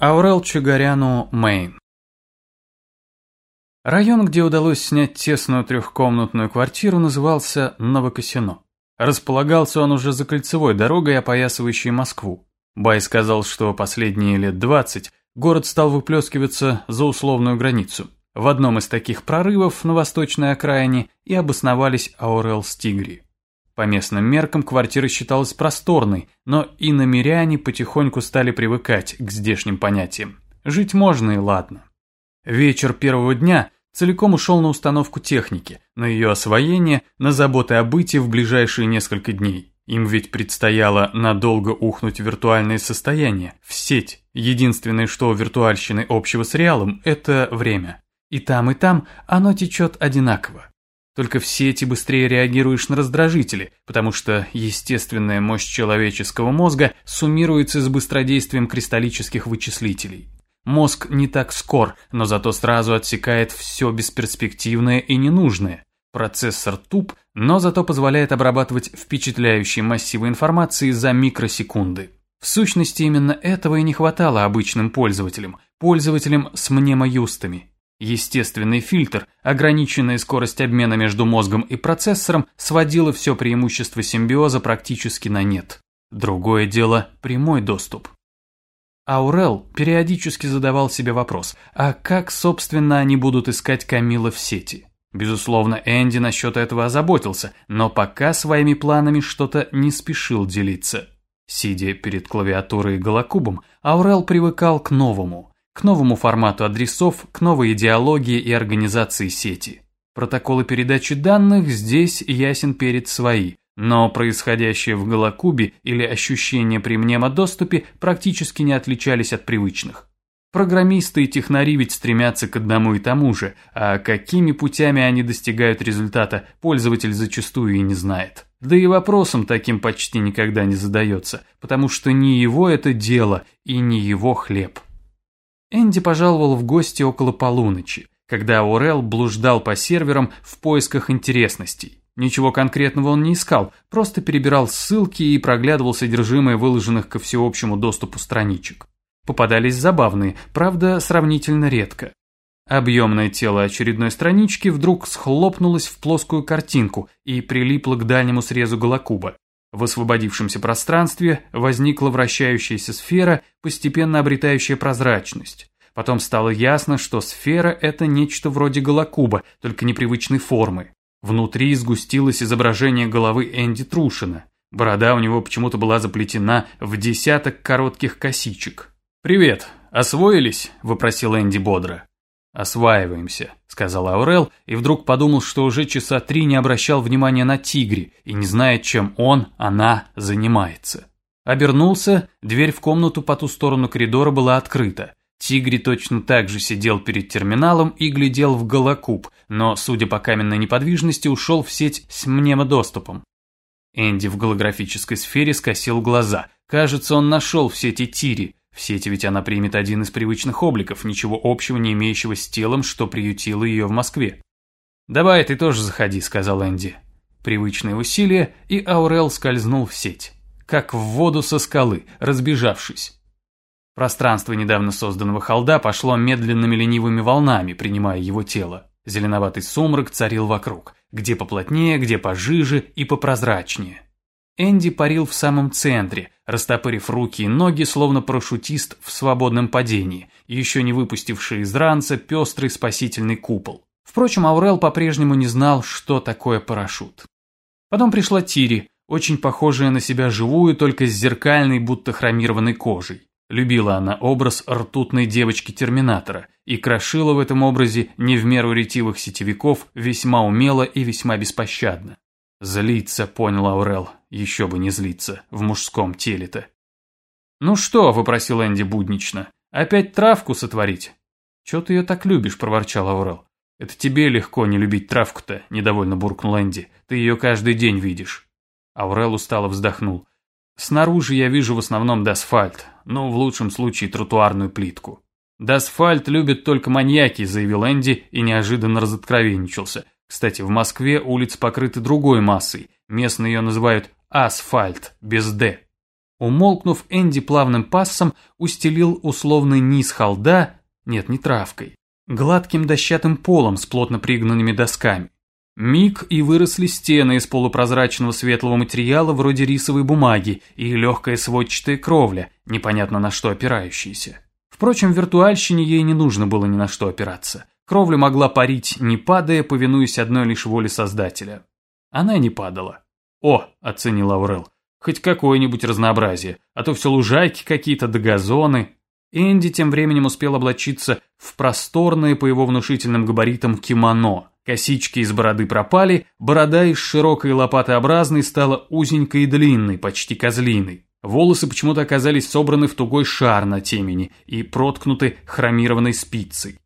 Аурел Чугаряну, Мэйн. Район, где удалось снять тесную трехкомнатную квартиру, назывался Новокосино. Располагался он уже за кольцевой дорогой, опоясывающей Москву. Бай сказал, что последние лет 20 город стал выплескиваться за условную границу. В одном из таких прорывов на восточной окраине и обосновались Аурел с Тигри. По местным меркам квартира считалась просторной, но и намеряне потихоньку стали привыкать к здешним понятиям. Жить можно и ладно. Вечер первого дня целиком ушел на установку техники, на ее освоение, на заботы о быте в ближайшие несколько дней. Им ведь предстояло надолго ухнуть в виртуальное состояние, в сеть. Единственное, что у виртуальщины общего с реалом, это время. И там, и там оно течет одинаково. Только в сети быстрее реагируешь на раздражители, потому что естественная мощь человеческого мозга суммируется с быстродействием кристаллических вычислителей. Мозг не так скор, но зато сразу отсекает все бесперспективное и ненужное. Процессор туп, но зато позволяет обрабатывать впечатляющие массивы информации за микросекунды. В сущности, именно этого и не хватало обычным пользователям, пользователям с мнемоюстами. Естественный фильтр, ограниченная скорость обмена между мозгом и процессором, сводила все преимущество симбиоза практически на нет. Другое дело – прямой доступ. Аурел периодически задавал себе вопрос, а как, собственно, они будут искать Камила в сети? Безусловно, Энди насчет этого озаботился, но пока своими планами что-то не спешил делиться. Сидя перед клавиатурой и голокубом, Аурел привыкал к новому – к новому формату адресов, к новой идеологии и организации сети. Протоколы передачи данных здесь ясен перед свои, но происходящее в Голокубе или ощущения при мнемодоступе практически не отличались от привычных. Программисты и технари ведь стремятся к одному и тому же, а какими путями они достигают результата, пользователь зачастую и не знает. Да и вопросом таким почти никогда не задается, потому что не его это дело и не его хлеб. Энди пожаловал в гости около полуночи, когда Аурел блуждал по серверам в поисках интересностей. Ничего конкретного он не искал, просто перебирал ссылки и проглядывал содержимое выложенных ко всеобщему доступу страничек. Попадались забавные, правда, сравнительно редко. Объемное тело очередной странички вдруг схлопнулось в плоскую картинку и прилипло к дальнему срезу голокуба. В освободившемся пространстве возникла вращающаяся сфера, постепенно обретающая прозрачность. Потом стало ясно, что сфера – это нечто вроде голокуба, только непривычной формы. Внутри сгустилось изображение головы Энди Трушина. Борода у него почему-то была заплетена в десяток коротких косичек. «Привет, освоились?» – вопросил Энди бодро. «Осваиваемся», — сказал Аурел, и вдруг подумал, что уже часа три не обращал внимания на тигре и не знает, чем он, она занимается. Обернулся, дверь в комнату по ту сторону коридора была открыта. Тигри точно так же сидел перед терминалом и глядел в голокуб, но, судя по каменной неподвижности, ушел в сеть с мнемодоступом. Энди в голографической сфере скосил глаза. Кажется, он нашел в сети Тири, в сети ведь она примет один из привычных обликов, ничего общего не имеющего с телом, что приютило ее в Москве. «Давай ты тоже заходи», — сказал Энди. Привычные усилия, и Аурел скользнул в сеть. Как в воду со скалы, разбежавшись. Пространство недавно созданного холда пошло медленными ленивыми волнами, принимая его тело. Зеленоватый сумрак царил вокруг, где поплотнее, где пожиже и попрозрачнее. Энди парил в самом центре, растопырив руки и ноги, словно парашютист в свободном падении, еще не выпустивший из ранца пестрый спасительный купол. Впрочем, Аурел по-прежнему не знал, что такое парашют. Потом пришла Тири, очень похожая на себя живую, только с зеркальной, будто хромированной кожей. Любила она образ ртутной девочки-терминатора и крошила в этом образе не в меру ретивых сетевиков весьма умело и весьма беспощадно. Злиться, понял Аурел, еще бы не злиться, в мужском теле-то. «Ну что?» – вопросил Энди буднично. «Опять травку сотворить?» «Чего ты ее так любишь?» – проворчал Аурел. «Это тебе легко не любить травку-то», – недовольно буркнул Энди. «Ты ее каждый день видишь». Аурел устало вздохнул. «Снаружи я вижу в основном дасфальт, ну, в лучшем случае тротуарную плитку». «Дасфальт любят только маньяки», – заявил Энди и неожиданно разоткровенничался – кстати, в Москве улицы покрыты другой массой, местные ее называют асфальт, без «д». Умолкнув, Энди плавным пассом устелил условный низ холда, нет, не травкой, гладким дощатым полом с плотно пригнанными досками. Миг и выросли стены из полупрозрачного светлого материала вроде рисовой бумаги и легкая сводчатая кровля, непонятно на что опирающаяся. Впрочем, виртуальщине ей не нужно было ни на что опираться. Кровля могла парить, не падая, повинуясь одной лишь воле Создателя. Она не падала. «О!» – оценил Аурел. «Хоть какое-нибудь разнообразие, а то все лужайки какие-то да газоны». Энди тем временем успел облачиться в просторное по его внушительным габаритам кимоно. Косички из бороды пропали, борода из широкой лопатообразной стала узенькой и длинной, почти козлиной. Волосы почему-то оказались собраны в тугой шар на темени и проткнуты хромированной спицей.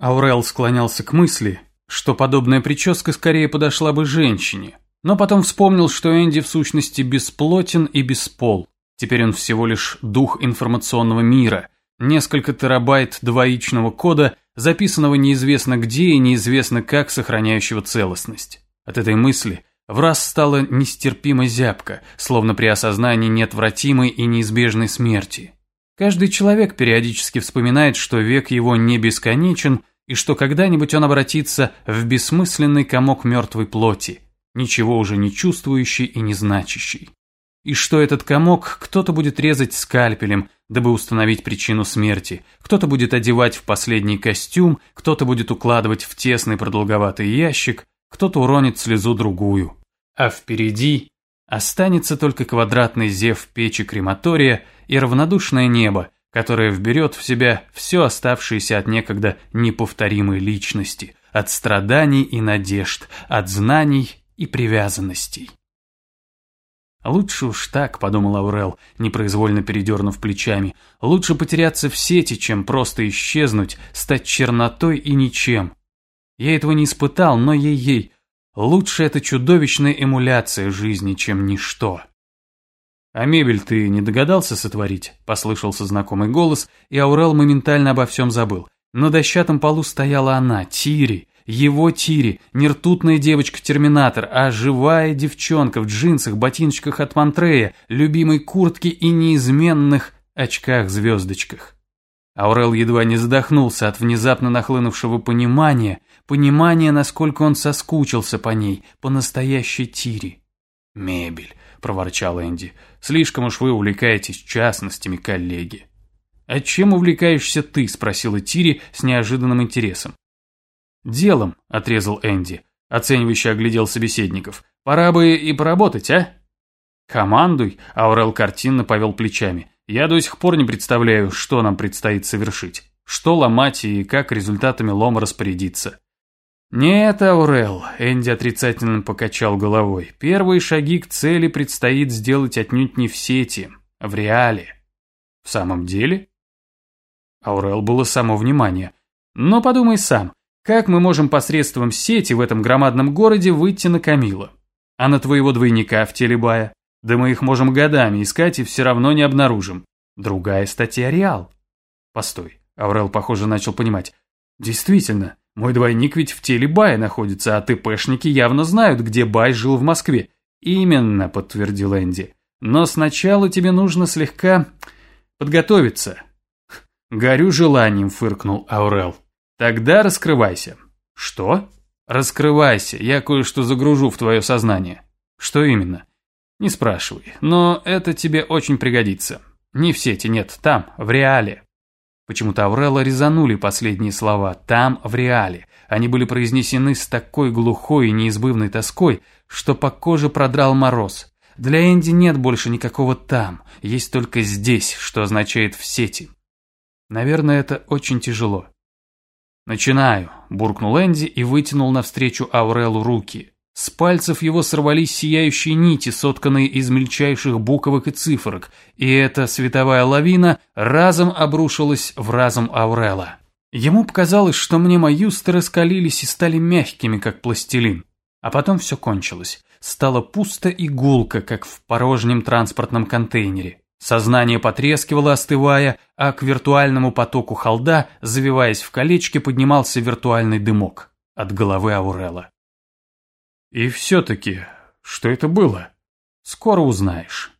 Аурел склонялся к мысли, что подобная прическа скорее подошла бы женщине, но потом вспомнил, что Энди в сущности бесплотен и беспол. Теперь он всего лишь дух информационного мира, несколько терабайт двоичного кода, записанного неизвестно где и неизвестно как сохраняющего целостность. От этой мысли в раз стало нестерпимо зябко, словно при осознании неотвратимой и неизбежной смерти. Каждый человек периодически вспоминает, что век его не бесконечен и что когда-нибудь он обратится в бессмысленный комок мертвой плоти, ничего уже не чувствующий и не значащий. И что этот комок кто-то будет резать скальпелем, дабы установить причину смерти, кто-то будет одевать в последний костюм, кто-то будет укладывать в тесный продолговатый ящик, кто-то уронит слезу другую а впереди останется только квадратный зев печи крематория и равнодушное небо, которое вберет в себя все оставшееся от некогда неповторимой личности, от страданий и надежд, от знаний и привязанностей. «Лучше уж так», — подумал Аурел, непроизвольно передернув плечами, «лучше потеряться в сети, чем просто исчезнуть, стать чернотой и ничем. Я этого не испытал, но ей-ей, Лучше это чудовищная эмуляция жизни, чем ничто. «А мебель ты не догадался сотворить?» – послышался знакомый голос, и Аурел моментально обо всем забыл. На дощатом полу стояла она, Тири, его Тири, не ртутная девочка-терминатор, а живая девчонка в джинсах, ботиночках от Монтрея, любимой куртке и неизменных очках-звездочках. Аурел едва не задохнулся от внезапно нахлынувшего понимания, понимания, насколько он соскучился по ней, по настоящей Тире. «Мебель», — проворчал Энди, — «слишком уж вы увлекаетесь частностями, коллеги». «А чем увлекаешься ты?» — спросила Тири с неожиданным интересом. «Делом», — отрезал Энди, оценивающе оглядел собеседников. «Пора бы и поработать, а?» «Командуй», — Аурел картинно повел плечами. «Я до сих пор не представляю, что нам предстоит совершить. Что ломать и как результатами лома распорядиться. «Нет, Аурел», — Энди отрицательно покачал головой, «первые шаги к цели предстоит сделать отнюдь не в сети, а в реале». «В самом деле?» Аурел было само внимание. «Но подумай сам, как мы можем посредством сети в этом громадном городе выйти на Камила? А на твоего двойника в теле Бая? Да мы их можем годами искать и все равно не обнаружим. Другая статья Реал». «Постой», — Аурел, похоже, начал понимать. «Действительно, мой двойник ведь в теле Бая находится, а ТПшники явно знают, где Бай жил в Москве. Именно, подтвердил Энди. Но сначала тебе нужно слегка подготовиться. Горю желанием, фыркнул Аурел. Тогда раскрывайся. Что? Раскрывайся, я кое-что загружу в твое сознание. Что именно? Не спрашивай, но это тебе очень пригодится. Не в сети, нет, там, в реале. Почему-то Аурелла резанули последние слова «там, в реале». Они были произнесены с такой глухой и неизбывной тоской, что по коже продрал мороз. Для Энди нет больше никакого «там», есть только «здесь», что означает «в сети». Наверное, это очень тяжело. «Начинаю», – буркнул Энди и вытянул навстречу Аурелу руки. С пальцев его сорвались сияющие нити, сотканные из мельчайших буквок и цифрок, и эта световая лавина разом обрушилась в разум Аурела. Ему показалось, что мнемоюсты раскалились и стали мягкими, как пластилин. А потом все кончилось. Стало пусто и гулко, как в порожнем транспортном контейнере. Сознание потрескивало, остывая, а к виртуальному потоку холда, завиваясь в колечке, поднимался виртуальный дымок от головы Аурела. И все-таки, что это было? Скоро узнаешь.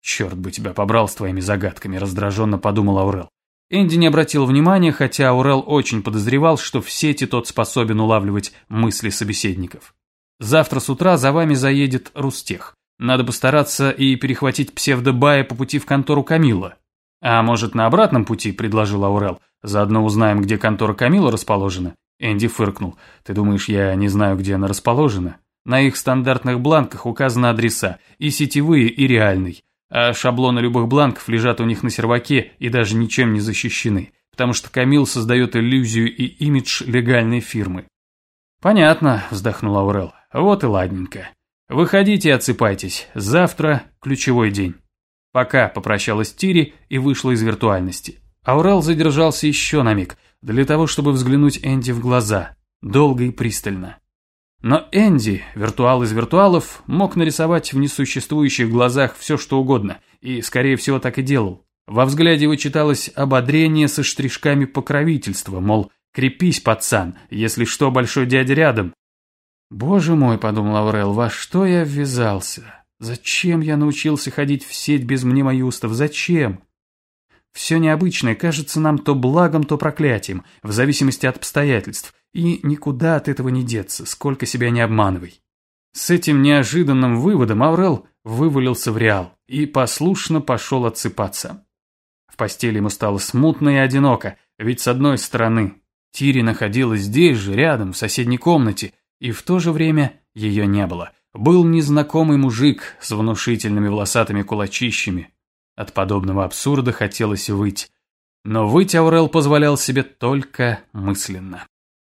«Черт бы тебя побрал с твоими загадками», – раздраженно подумал Аурел. Энди не обратил внимания, хотя Аурел очень подозревал, что в сети тот способен улавливать мысли собеседников. «Завтра с утра за вами заедет Рустех. Надо постараться и перехватить псевдобая по пути в контору Камила». «А может, на обратном пути?» – предложил Аурел. «Заодно узнаем, где контора Камила расположена». Энди фыркнул. «Ты думаешь, я не знаю, где она расположена?» На их стандартных бланках указаны адреса, и сетевые, и реальный. А шаблоны любых бланков лежат у них на серваке и даже ничем не защищены, потому что Камил создает иллюзию и имидж легальной фирмы. «Понятно», – вздохнул Аурел. «Вот и ладненько. Выходите и отсыпайтесь. Завтра ключевой день». «Пока», – попрощалась Тири и вышла из виртуальности. Аурел задержался еще на миг, для того, чтобы взглянуть Энди в глаза, долго и пристально. Но Энди, виртуал из виртуалов, мог нарисовать в несуществующих глазах все что угодно, и, скорее всего, так и делал. Во взгляде его читалось ободрение со штришками покровительства, мол, крепись, пацан, если что, большой дядя рядом. «Боже мой», — подумал Аврел, — «во что я ввязался? Зачем я научился ходить в сеть без мнемоюстов? Зачем?» Все необычное кажется нам то благом, то проклятием, в зависимости от обстоятельств. И никуда от этого не деться, сколько себя не обманывай. С этим неожиданным выводом Аурел вывалился в реал и послушно пошел отсыпаться. В постели ему стало смутно и одиноко, ведь с одной стороны Тири находилась здесь же, рядом, в соседней комнате, и в то же время ее не было. Был незнакомый мужик с внушительными волосатыми кулачищами. От подобного абсурда хотелось выть. Но выть Аурел позволял себе только мысленно.